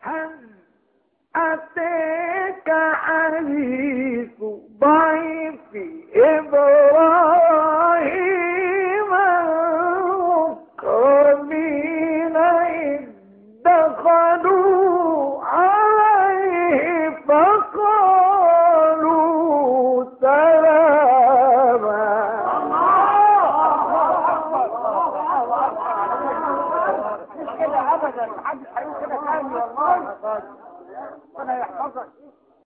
هل أتاك حديث ضيف إبراهيم المكرمين إذ دخلوا عليه فقالوا كده ابدا. محدش هيقول كده تاني والله. ربنا يحفظك.